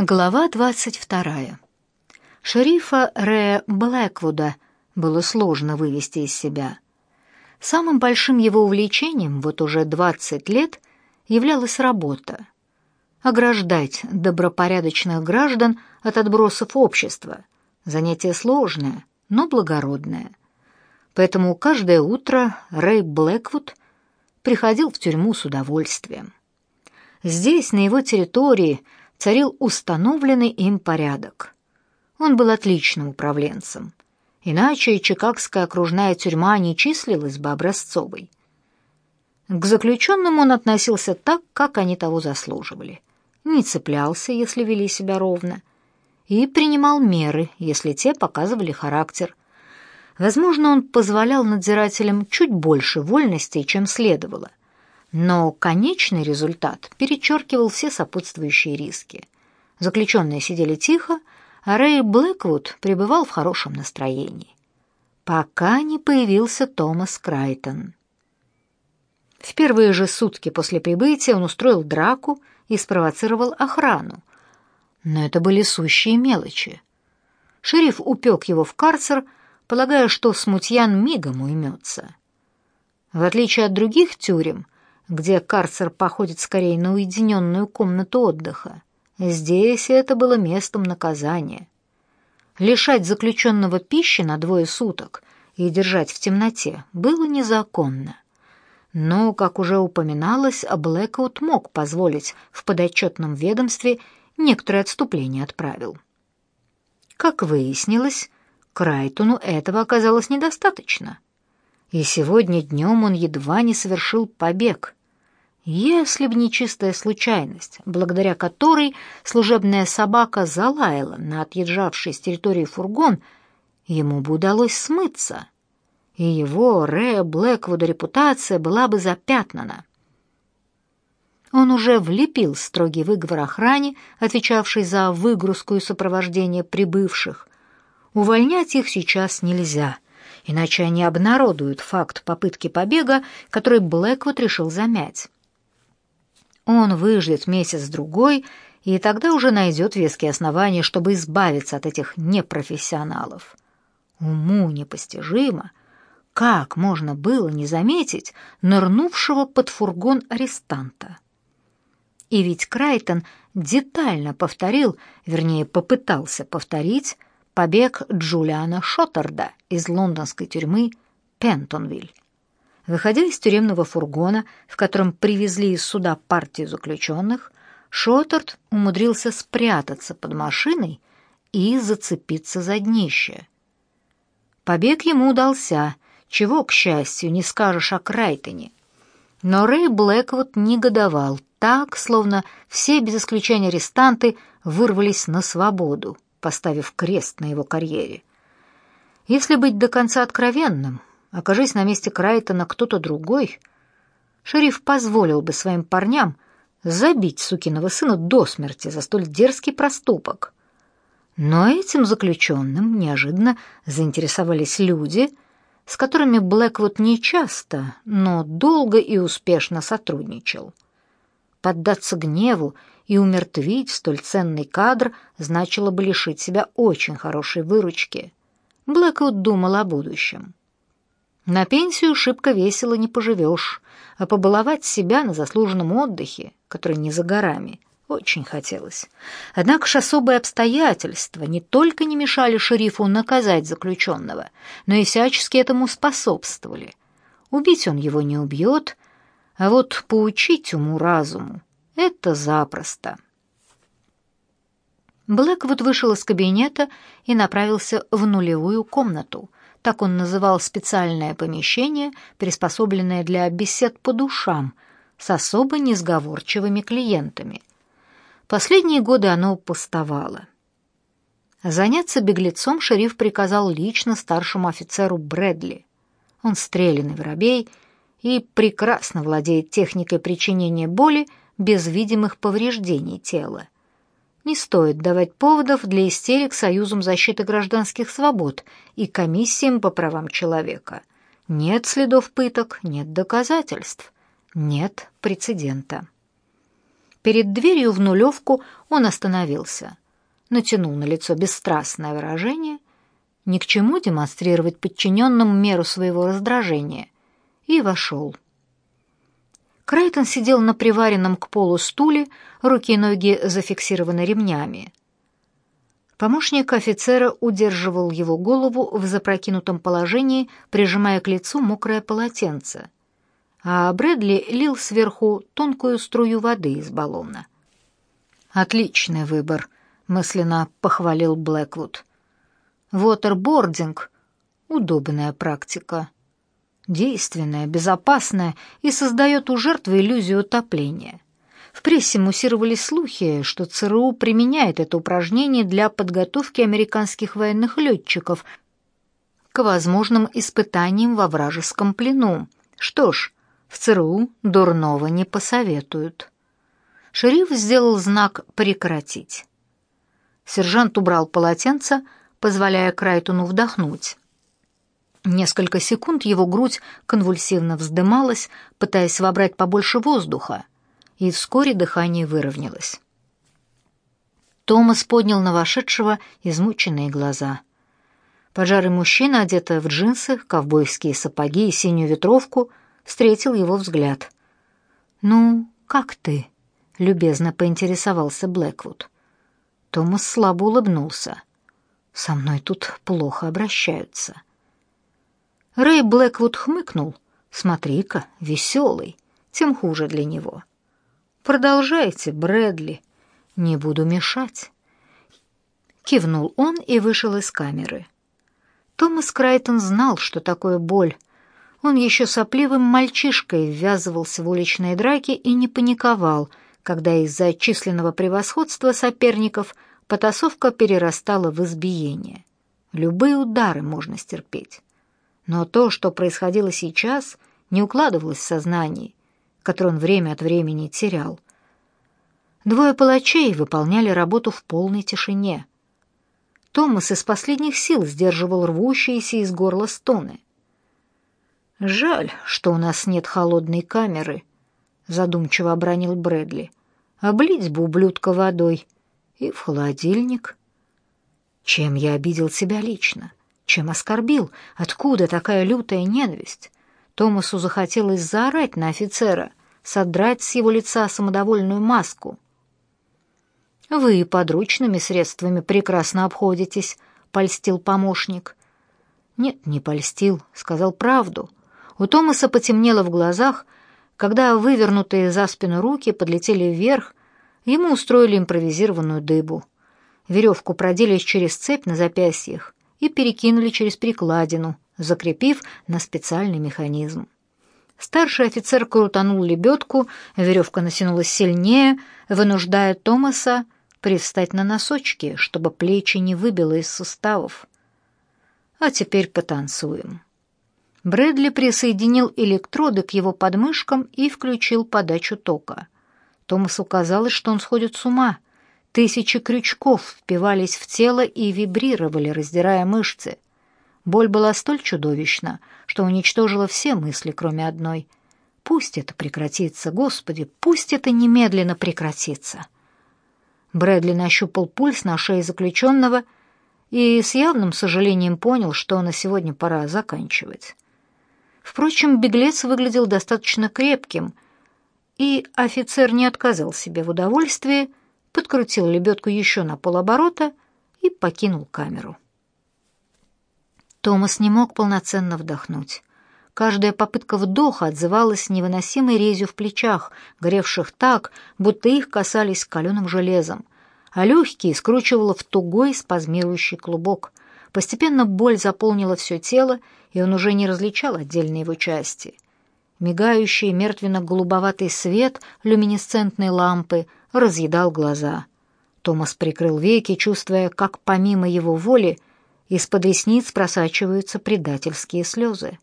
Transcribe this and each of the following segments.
Глава 22. Шерифа Ре Блэквуда было сложно вывести из себя. Самым большим его увлечением вот уже 20 лет являлась работа. Ограждать добропорядочных граждан от отбросов общества. Занятие сложное, но благородное. Поэтому каждое утро Рэй Блэквуд приходил в тюрьму с удовольствием. Здесь, на его территории, царил установленный им порядок. Он был отличным управленцем. Иначе Чикагская окружная тюрьма не числилась бы образцовой. К заключенным он относился так, как они того заслуживали. Не цеплялся, если вели себя ровно, и принимал меры, если те показывали характер. Возможно, он позволял надзирателям чуть больше вольностей, чем следовало но конечный результат перечеркивал все сопутствующие риски. Заключенные сидели тихо, а Рэй Блэквуд пребывал в хорошем настроении. Пока не появился Томас Крайтон. В первые же сутки после прибытия он устроил драку и спровоцировал охрану. Но это были сущие мелочи. Шериф упек его в карцер, полагая, что смутьян мигом уймется. В отличие от других тюрем, где карцер походит скорее на уединенную комнату отдыха. Здесь это было местом наказания. Лишать заключенного пищи на двое суток и держать в темноте было незаконно. Но, как уже упоминалось, Блэквуд мог позволить в подотчетном ведомстве некоторые отступления от правил. Как выяснилось, Крайтону этого оказалось недостаточно. И сегодня днем он едва не совершил побег. Если б не чистая случайность, благодаря которой служебная собака залаяла на отъезжавший с территории фургон, ему бы удалось смыться, и его, Рэя Блэквуда, репутация была бы запятнана. Он уже влепил строгий выговор охране, отвечавшей за выгрузку и сопровождение прибывших. Увольнять их сейчас нельзя, иначе они обнародуют факт попытки побега, который Блэквуд решил замять. Он выждет месяц-другой, и тогда уже найдет веские основания, чтобы избавиться от этих непрофессионалов. Уму непостижимо, как можно было не заметить нырнувшего под фургон арестанта. И ведь Крайтон детально повторил, вернее, попытался повторить, побег Джулиана Шоттерда из лондонской тюрьмы Пентонвиль. Выходя из тюремного фургона, в котором привезли из суда партию заключенных, Шотард умудрился спрятаться под машиной и зацепиться за днище. Побег ему удался, чего, к счастью, не скажешь о Крайтоне. Но Рэй Блэквуд негодовал так, словно все без исключения арестанты вырвались на свободу, поставив крест на его карьере. Если быть до конца откровенным, Окажись на месте Крайтона кто-то другой, шериф позволил бы своим парням забить сукиного сына до смерти за столь дерзкий проступок. Но этим заключенным неожиданно заинтересовались люди, с которыми Блэквуд не часто, но долго и успешно сотрудничал. Поддаться гневу и умертвить столь ценный кадр значило бы лишить себя очень хорошей выручки. Блэквуд думал о будущем. На пенсию шибко весело не поживешь, а побаловать себя на заслуженном отдыхе, который не за горами, очень хотелось. Однако ж особые обстоятельства не только не мешали шерифу наказать заключенного, но и всячески этому способствовали. Убить он его не убьет, а вот поучить уму-разуму — это запросто. Блэквуд вышел из кабинета и направился в нулевую комнату — так он называл специальное помещение, приспособленное для бесед по душам с особо несговорчивыми клиентами. Последние годы оно пустовало. Заняться беглецом шериф приказал лично старшему офицеру Брэдли. Он стрелянный воробей и прекрасно владеет техникой причинения боли без видимых повреждений тела. Не стоит давать поводов для истерик Союзом защиты гражданских свобод и комиссиям по правам человека. Нет следов пыток, нет доказательств, нет прецедента. Перед дверью в нулевку он остановился, натянул на лицо бесстрастное выражение, ни к чему демонстрировать подчиненным меру своего раздражения, и вошел. Крайтон сидел на приваренном к полу стуле, руки и ноги зафиксированы ремнями. Помощник офицера удерживал его голову в запрокинутом положении, прижимая к лицу мокрое полотенце, а Брэдли лил сверху тонкую струю воды из баллона. «Отличный выбор», — мысленно похвалил Блэквуд. «Вотербординг — удобная практика» действенная, безопасная и создает у жертвы иллюзию утопления. В прессе муссировались слухи, что ЦРУ применяет это упражнение для подготовки американских военных летчиков к возможным испытаниям во вражеском плену. Что ж, в ЦРУ дурного не посоветуют. Шериф сделал знак «прекратить». Сержант убрал полотенце, позволяя Крайтону вдохнуть. Несколько секунд его грудь конвульсивно вздымалась, пытаясь вобрать побольше воздуха, и вскоре дыхание выровнялось. Томас поднял на вошедшего измученные глаза. Поджарый мужчина, одетый в джинсы, ковбойские сапоги и синюю ветровку, встретил его взгляд. «Ну, как ты?» — любезно поинтересовался Блэквуд. Томас слабо улыбнулся. «Со мной тут плохо обращаются». Рэй Блэквуд хмыкнул. «Смотри-ка, веселый, тем хуже для него». «Продолжайте, Брэдли, не буду мешать». Кивнул он и вышел из камеры. Томас Крайтон знал, что такое боль. Он еще сопливым мальчишкой ввязывался в уличные драки и не паниковал, когда из-за численного превосходства соперников потасовка перерастала в избиение. Любые удары можно стерпеть. Но то, что происходило сейчас, не укладывалось в сознании, которое он время от времени терял. Двое палачей выполняли работу в полной тишине. Томас из последних сил сдерживал рвущиеся из горла стоны. «Жаль, что у нас нет холодной камеры», — задумчиво обронил Брэдли. «Облить бы ублюдка водой и в холодильник». Чем я обидел себя лично? Чем оскорбил? Откуда такая лютая ненависть? Томасу захотелось заорать на офицера, содрать с его лица самодовольную маску. «Вы подручными средствами прекрасно обходитесь», — польстил помощник. «Нет, не польстил, сказал правду». У Томаса потемнело в глазах, когда вывернутые за спину руки подлетели вверх, ему устроили импровизированную дыбу. Веревку продели через цепь на запястьях, и перекинули через перекладину, закрепив на специальный механизм. Старший офицер крутанул лебедку, веревка натянулась сильнее, вынуждая Томаса привстать на носочки, чтобы плечи не выбило из суставов. А теперь потанцуем. Брэдли присоединил электроды к его подмышкам и включил подачу тока. Томасу казалось, что он сходит с ума — Тысячи крючков впивались в тело и вибрировали, раздирая мышцы. Боль была столь чудовищна, что уничтожила все мысли, кроме одной. Пусть это прекратится, Господи, пусть это немедленно прекратится. Брэдли нащупал пульс на шее заключенного и с явным сожалением понял, что на сегодня пора заканчивать. Впрочем, беглец выглядел достаточно крепким, и офицер не отказал себе в удовольствии подкрутил лебедку еще на полоборота и покинул камеру. Томас не мог полноценно вдохнуть. Каждая попытка вдоха отзывалась невыносимой резью в плечах, горевших так, будто их касались каленым железом, а легкие скручивало в тугой спазмирующий клубок. Постепенно боль заполнила все тело, и он уже не различал отдельные его части. Мигающий мертвенно-голубоватый свет люминесцентной лампы — разъедал глаза. Томас прикрыл веки, чувствуя, как помимо его воли из-под ресниц просачиваются предательские слезы.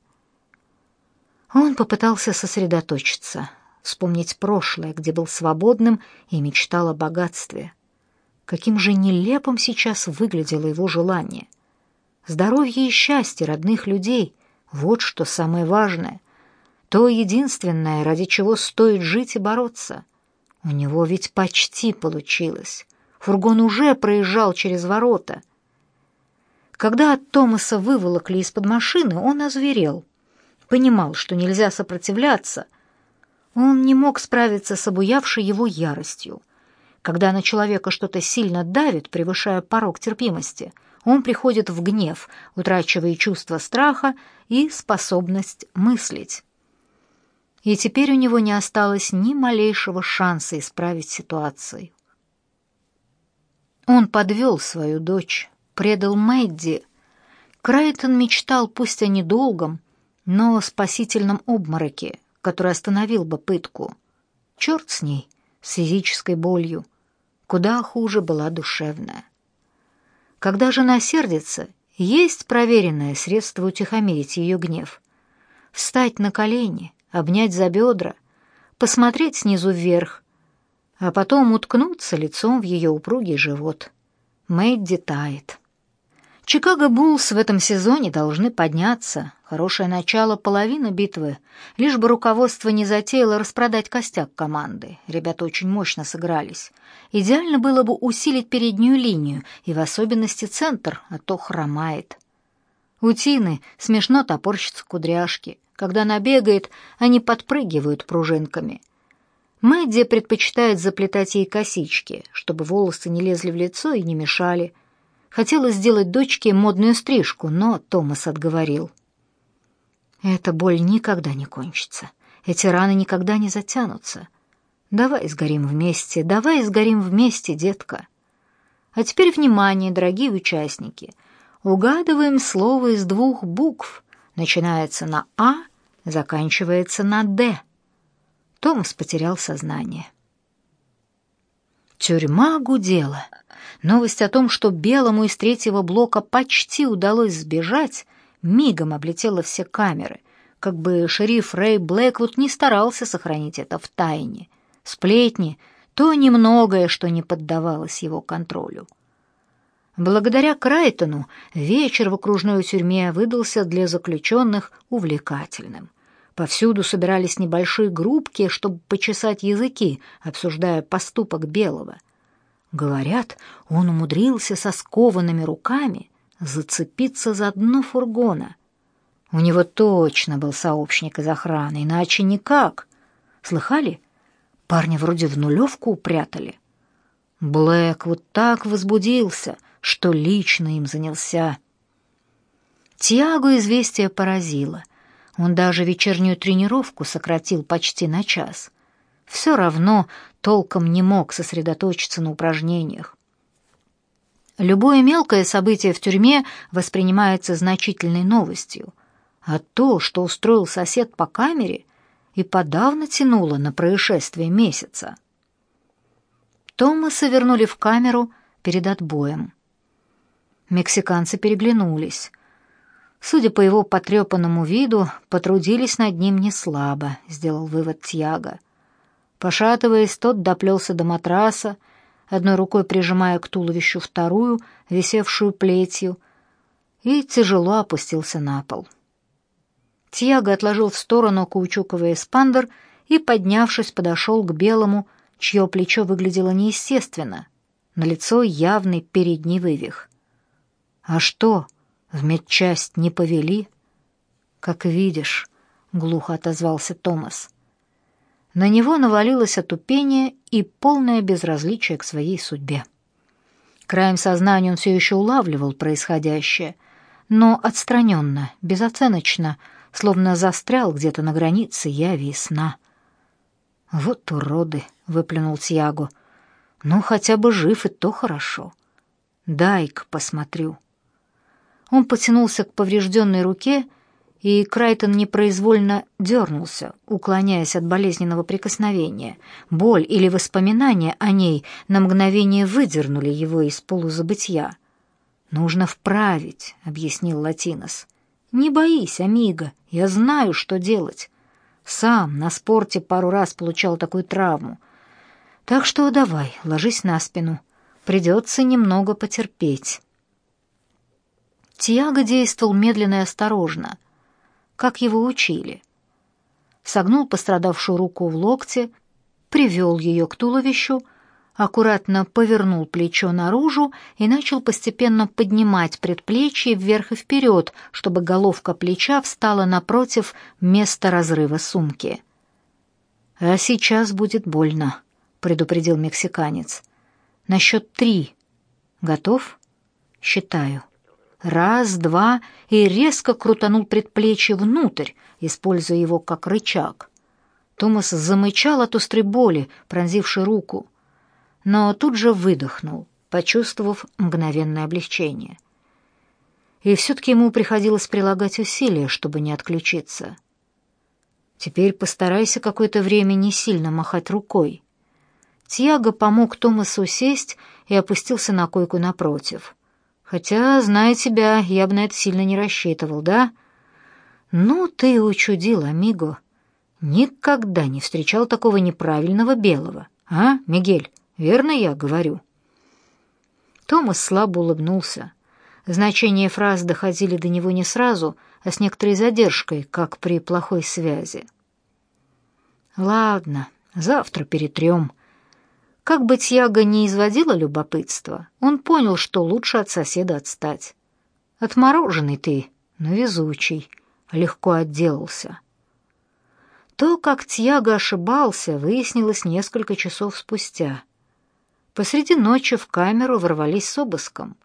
Он попытался сосредоточиться, вспомнить прошлое, где был свободным и мечтал о богатстве. Каким же нелепым сейчас выглядело его желание. Здоровье и счастье родных людей — вот что самое важное. То единственное, ради чего стоит жить и бороться — У него ведь почти получилось. Фургон уже проезжал через ворота. Когда от Томаса выволокли из-под машины, он озверел. Понимал, что нельзя сопротивляться. Он не мог справиться с обуявшей его яростью. Когда на человека что-то сильно давит, превышая порог терпимости, он приходит в гнев, утрачивая чувство страха и способность мыслить. И теперь у него не осталось ни малейшего шанса исправить ситуацию. Он подвел свою дочь, предал Мэдди. Крайтон мечтал пусть о недолгом, но спасительном обмороке, который остановил бы пытку. Черт с ней, с физической болью. Куда хуже была душевная. Когда жена сердится, есть проверенное средство утихомирить ее гнев. Встать на колени, обнять за бедра, посмотреть снизу вверх, а потом уткнуться лицом в ее упругий живот. Мэдди тает. Чикаго Буллс в этом сезоне должны подняться. Хорошее начало, половина битвы. Лишь бы руководство не затеяло распродать костяк команды. Ребята очень мощно сыгрались. Идеально было бы усилить переднюю линию, и в особенности центр, а то хромает. У Тины смешно топорщатся кудряшки. Когда она бегает, они подпрыгивают пружинками. Мэдди предпочитает заплетать ей косички, чтобы волосы не лезли в лицо и не мешали. Хотела сделать дочке модную стрижку, но Томас отговорил. Эта боль никогда не кончится. Эти раны никогда не затянутся. Давай сгорим вместе, давай сгорим вместе, детка. А теперь внимание, дорогие участники. Угадываем слово из двух букв. Начинается на «А», заканчивается на «Д». Томас потерял сознание. Тюрьма гудела. Новость о том, что Белому из третьего блока почти удалось сбежать, мигом облетела все камеры, как бы шериф Рэй Блэквуд не старался сохранить это в тайне. Сплетни — то немногое, что не поддавалось его контролю. Благодаря Крайтону вечер в окружной тюрьме выдался для заключенных увлекательным. Повсюду собирались небольшие группки, чтобы почесать языки, обсуждая поступок Белого. Говорят, он умудрился со скованными руками зацепиться за дно фургона. У него точно был сообщник из охраны, иначе никак. Слыхали? Парня вроде в нулевку упрятали. Блэк вот так возбудился, что лично им занялся. Тиагу известие поразило — он даже вечернюю тренировку сократил почти на час. Все равно толком не мог сосредоточиться на упражнениях. Любое мелкое событие в тюрьме воспринимается значительной новостью, а то, что устроил сосед по камере, и подавно тянуло на происшествие месяца. Томаса вернули в камеру перед отбоем. Мексиканцы переглянулись — Судя по его потрепанному виду, потрудились над ним не слабо, сделал вывод Тьяго. Пошатываясь, тот доплелся до матраса, одной рукой прижимая к туловищу вторую, висевшую плетью, и тяжело опустился на пол. Тьяго отложил в сторону каучуковый эспандер и, поднявшись, подошел к белому, чье плечо выглядело неестественно, на лицо явный передний вывих. «А что?» В медчасть не повели? Как видишь, глухо отозвался Томас. На него навалилось отупение и полное безразличие к своей судьбе. Краем сознания он все еще улавливал происходящее, но отстраненно, безоценочно, словно застрял где-то на границе яви и сна. «Вот уроды!» — выплюнул Тьяго. «Ну, хотя бы жив, и то хорошо. Дай-ка посмотрю». Он потянулся к поврежденной руке, и Крайтон непроизвольно дернулся, уклоняясь от болезненного прикосновения. Боль или воспоминания о ней на мгновение выдернули его из полузабытья. «Нужно вправить», — объяснил Латинос. «Не боись, Амиго, я знаю, что делать. Сам на спорте пару раз получал такую травму. Так что давай, ложись на спину. Придется немного потерпеть». Тиаго действовал медленно и осторожно, как его учили. Согнул пострадавшую руку в локте, привел ее к туловищу, аккуратно повернул плечо наружу и начал постепенно поднимать предплечье вверх и вперед, чтобы головка плеча встала напротив места разрыва сумки. «А сейчас будет больно», — предупредил мексиканец. «На счет три. Готов?» «Считаю». Раз, два, и резко крутанул предплечье внутрь, используя его как рычаг. Томас замычал от острой боли, пронзившей руку но тут же выдохнул, почувствовав мгновенное облегчение. И все-таки ему приходилось прилагать усилия, чтобы не отключиться. Теперь постарайся какое-то время не сильно махать рукой. Тьяго помог Томасу сесть и опустился на койку напротив. Хотя, зная тебя, я бы на это сильно не рассчитывал, да? Ну, ты учудил, амиго. Никогда не встречал такого неправильного белого, а, Мигель? Верно я говорю?» Томас слабо улыбнулся. Значения фраз доходили до него не сразу, а с некоторой задержкой, как при плохой связи. «Ладно, завтра перетрем». Как бы Тьяго не изводила любопытство, он понял, что лучше от соседа отстать. «Отмороженный ты, но везучий», легко отделался. То, как Тьяго ошибался, выяснилось несколько часов спустя — Посреди ночи в камеру ворвались с обыском.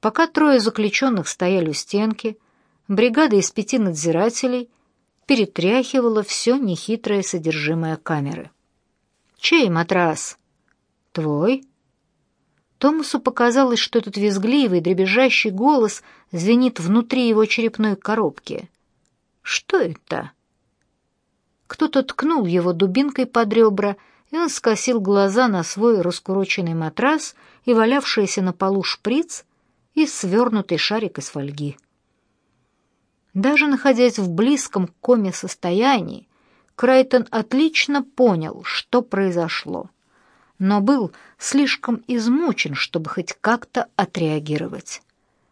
Пока трое заключенных стояли у стенки, бригада из пяти надзирателей перетряхивала все нехитрое содержимое камеры. «Чей матрас?» «Твой?» Томасу показалось, что этот визгливый, дребезжащий голос звенит внутри его черепной коробки. «Что это?» Кто-то ткнул его дубинкой под ребра, и он скосил глаза на свой раскуроченный матрас и валявшийся на полу шприц и свернутый шарик из фольги. Даже находясь в близком коме состоянии, Крайтон отлично понял, что произошло, но был слишком измучен, чтобы хоть как-то отреагировать.